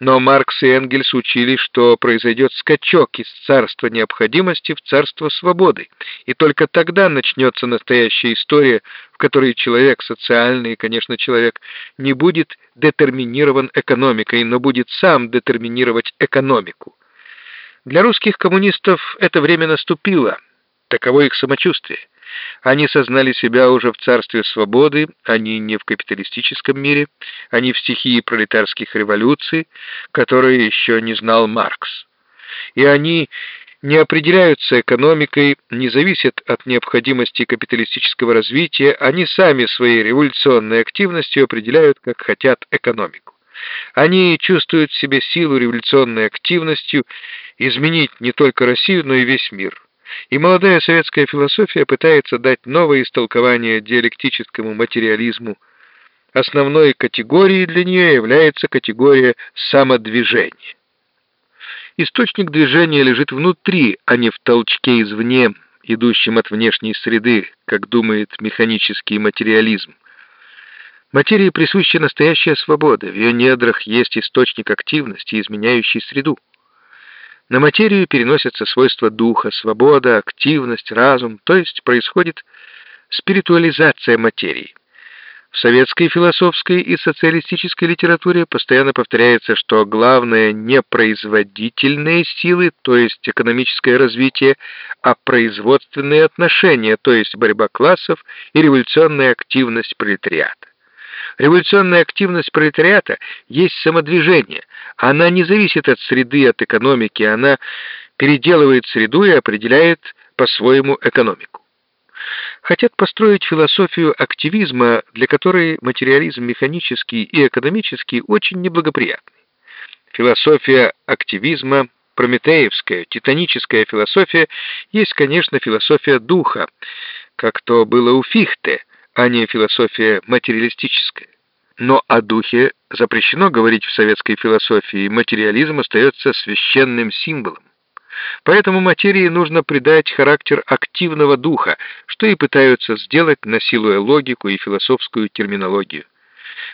Но Маркс и Энгельс учили, что произойдет скачок из царства необходимости в царство свободы, и только тогда начнется настоящая история, в которой человек, социальный, конечно, человек, не будет детерминирован экономикой, но будет сам детерминировать экономику. Для русских коммунистов это время наступило, таково их самочувствие. Они сознали себя уже в царстве свободы, они не в капиталистическом мире, они в стихии пролетарских революций, которые еще не знал Маркс. И они не определяются экономикой, не зависят от необходимости капиталистического развития, они сами своей революционной активностью определяют, как хотят, экономику. Они чувствуют в себе силу революционной активностью изменить не только Россию, но и весь мир. И молодая советская философия пытается дать новое истолкование диалектическому материализму. Основной категорией для нее является категория самодвижения. Источник движения лежит внутри, а не в толчке извне, идущем от внешней среды, как думает механический материализм. Материи присуща настоящая свобода, в ее недрах есть источник активности, изменяющий среду. На материю переносятся свойства духа, свобода, активность, разум, то есть происходит спиритуализация материи. В советской философской и социалистической литературе постоянно повторяется, что главное не производительные силы, то есть экономическое развитие, а производственные отношения, то есть борьба классов и революционная активность пролетариата. Революционная активность пролетариата есть самодвижение. Она не зависит от среды, от экономики, она переделывает среду и определяет по-своему экономику. Хотят построить философию активизма, для которой материализм механический и экономический очень неблагоприятный. Философия активизма прометеевская, титаническая философия есть, конечно, философия духа, как то было у Фихте, а не философия материалистическая. Но о духе запрещено говорить в советской философии, материализм остается священным символом. Поэтому материи нужно придать характер активного духа, что и пытаются сделать, насилуя логику и философскую терминологию.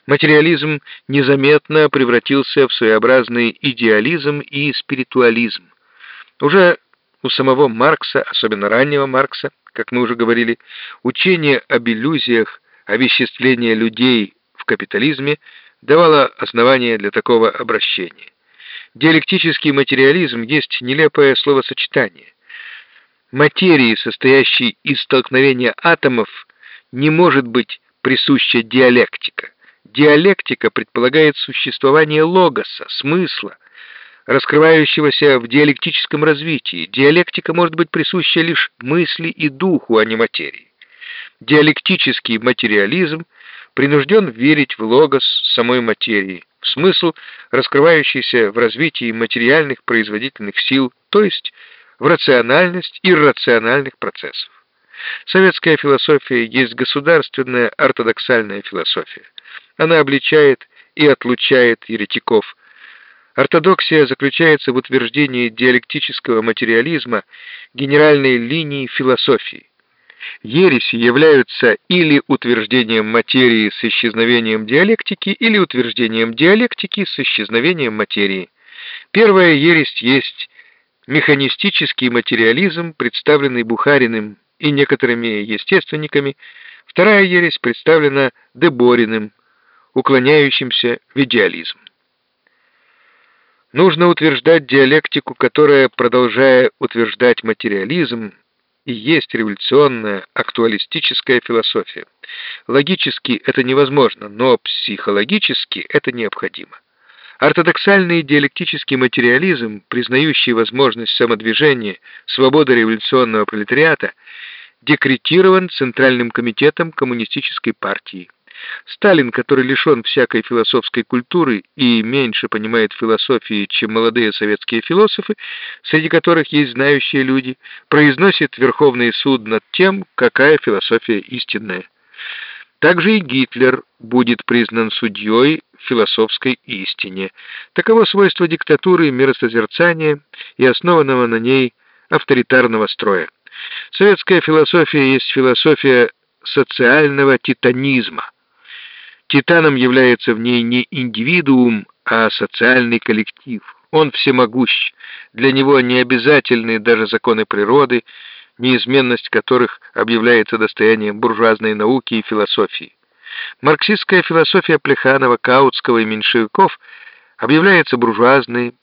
Материализм незаметно превратился в своеобразный идеализм и спиритуализм. Уже у самого Маркса, особенно раннего Маркса, как мы уже говорили, учение об иллюзиях, овеществление людей в капитализме давало основание для такого обращения. Диалектический материализм есть нелепое словосочетание. Материи, состоящей из столкновения атомов, не может быть присуща диалектика. Диалектика предполагает существование логоса, смысла, раскрывающегося в диалектическом развитии. Диалектика может быть присуща лишь мысли и духу, а не материи. Диалектический материализм принужден верить в логос самой материи, в смысл, раскрывающийся в развитии материальных производительных сил, то есть в рациональность иррациональных процессов. Советская философия есть государственная ортодоксальная философия. Она обличает и отлучает еретиков, Ортодоксия заключается в утверждении диалектического материализма генеральной линии философии. Ереси являются или утверждением материи с исчезновением диалектики, или утверждением диалектики с исчезновением материи. Первая ересь есть механистический материализм, представленный Бухариным и некоторыми естественниками. Вторая ересь представлена Дебориным, уклоняющимся в идеализм. Нужно утверждать диалектику, которая, продолжая утверждать материализм, и есть революционная актуалистическая философия. Логически это невозможно, но психологически это необходимо. Ортодоксальный диалектический материализм, признающий возможность самодвижения, свободы революционного пролетариата, декретирован Центральным комитетом Коммунистической партии. Сталин, который лишен всякой философской культуры и меньше понимает философии, чем молодые советские философы, среди которых есть знающие люди, произносит Верховный суд над тем, какая философия истинная. Также и Гитлер будет признан судьей философской истине. Таково свойство диктатуры миросозерцания и основанного на ней авторитарного строя. Советская философия есть философия социального титанизма. Титаном является в ней не индивидуум, а социальный коллектив. Он всемогущ. Для него не обязательны даже законы природы, неизменность которых объявляется достоянием буржуазной науки и философии. Марксистская философия Плеханова, Каутского и меньшевиков объявляется буржуазной,